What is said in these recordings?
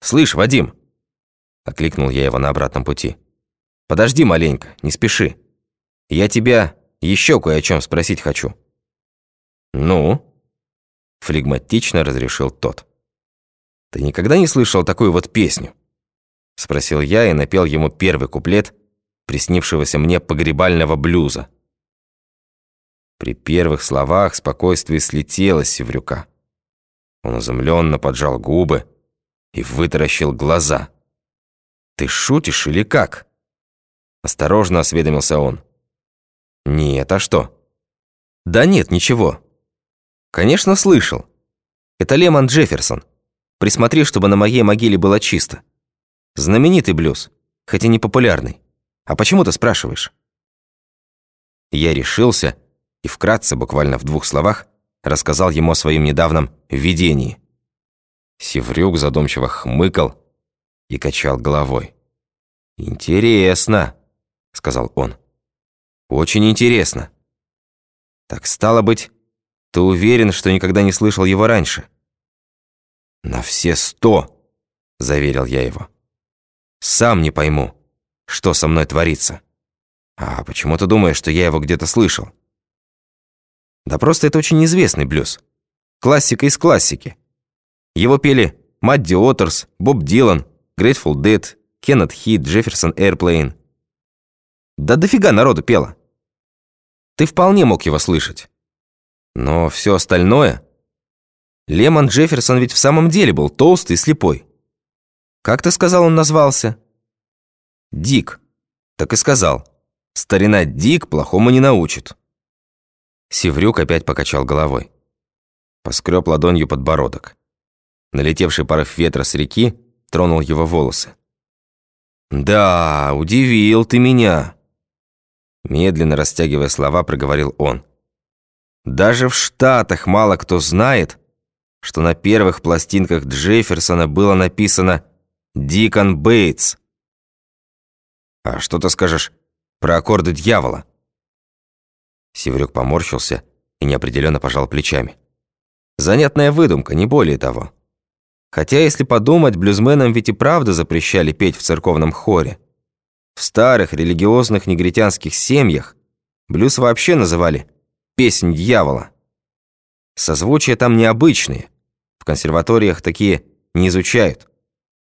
«Слышь, Вадим!» – окликнул я его на обратном пути. «Подожди маленько, не спеши. Я тебя еще кое о чем спросить хочу». «Ну?» – флегматично разрешил тот. «Ты никогда не слышал такую вот песню?» – спросил я и напел ему первый куплет приснившегося мне погребального блюза. При первых словах спокойствие слетело с Севрюка. Он изумленно поджал губы и вытаращил глаза. «Ты шутишь или как?» Осторожно осведомился он. «Нет, а что?» «Да нет, ничего». «Конечно, слышал. Это Лемон Джефферсон. Присмотри, чтобы на моей могиле было чисто. Знаменитый блюз, хотя не популярный. А почему ты спрашиваешь?» Я решился и вкратце, буквально в двух словах, рассказал ему о своем недавнем видении. Севрюк задумчиво хмыкал и качал головой. «Интересно», — сказал он. «Очень интересно. Так стало быть, ты уверен, что никогда не слышал его раньше?» «На все сто», — заверил я его. «Сам не пойму, что со мной творится. А почему ты думаешь, что я его где-то слышал?» Да просто это очень известный блюз. Классика из классики. Его пели Мадди Уотерс, Боб Дилан, Grateful Dead, Кеннет Хит, Джефферсон Эйрплейн. Да дофига народу пело. Ты вполне мог его слышать. Но все остальное... Лемон Джефферсон ведь в самом деле был толстый и слепой. Как ты сказал, он назвался? Дик. Так и сказал. Старина Дик плохому не научит. Севрюк опять покачал головой. Поскреб ладонью подбородок. Налетевший порыв ветра с реки тронул его волосы. «Да, удивил ты меня!» Медленно растягивая слова, проговорил он. «Даже в Штатах мало кто знает, что на первых пластинках Джефферсона было написано «Дикон Бейтс». А что ты скажешь про аккорды дьявола? Севрюк поморщился и неопределенно пожал плечами. Занятная выдумка, не более того. Хотя, если подумать, блюзменам ведь и правда запрещали петь в церковном хоре. В старых религиозных негритянских семьях блюз вообще называли «песнь дьявола». Созвучия там необычные. В консерваториях такие не изучают.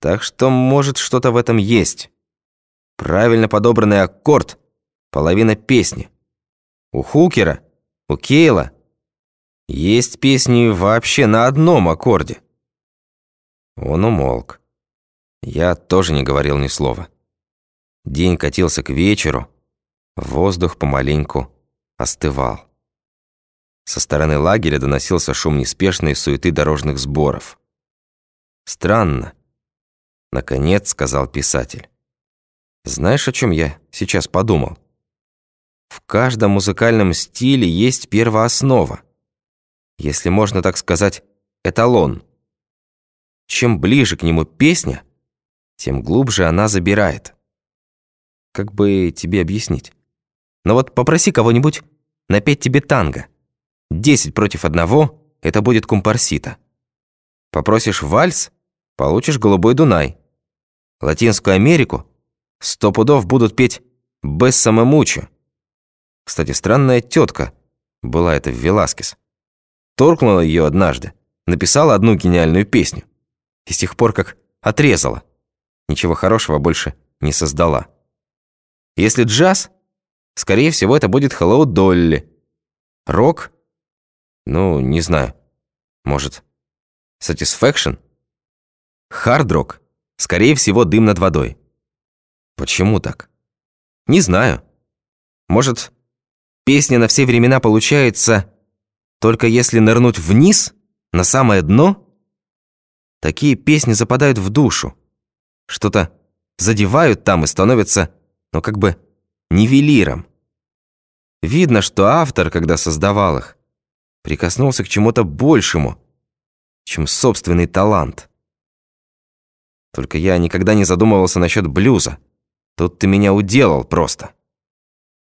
Так что, может, что-то в этом есть. Правильно подобранный аккорд – половина песни. У Хукера, у Кейла есть песни вообще на одном аккорде. Он умолк. Я тоже не говорил ни слова. День катился к вечеру, воздух помаленьку остывал. Со стороны лагеря доносился шум неспешной суеты дорожных сборов. «Странно», — наконец сказал писатель. «Знаешь, о чем я сейчас подумал?» В каждом музыкальном стиле есть первооснова. Если можно так сказать, эталон. Чем ближе к нему песня, тем глубже она забирает. Как бы тебе объяснить? Но вот попроси кого-нибудь напеть тебе танго. Десять против одного — это будет компарсита. Попросишь вальс — получишь голубой Дунай. Латинскую Америку сто пудов будут петь «Бесса Мемучо». Кстати, странная тетка была это в Веласкес. Торкнула ее однажды, написала одну гениальную песню. И с тех пор как отрезала. Ничего хорошего больше не создала. Если джаз, скорее всего, это будет Hello Dolly. Рок? Ну, не знаю. Может, Satisfaction? Хард-рок? Скорее всего, дым над водой. Почему так? Не знаю. Может, Песня на все времена получается только если нырнуть вниз, на самое дно. Такие песни западают в душу. Что-то задевают там и становятся, ну как бы, нивелиром. Видно, что автор, когда создавал их, прикоснулся к чему-то большему, чем собственный талант. Только я никогда не задумывался насчет блюза. Тут ты меня уделал просто.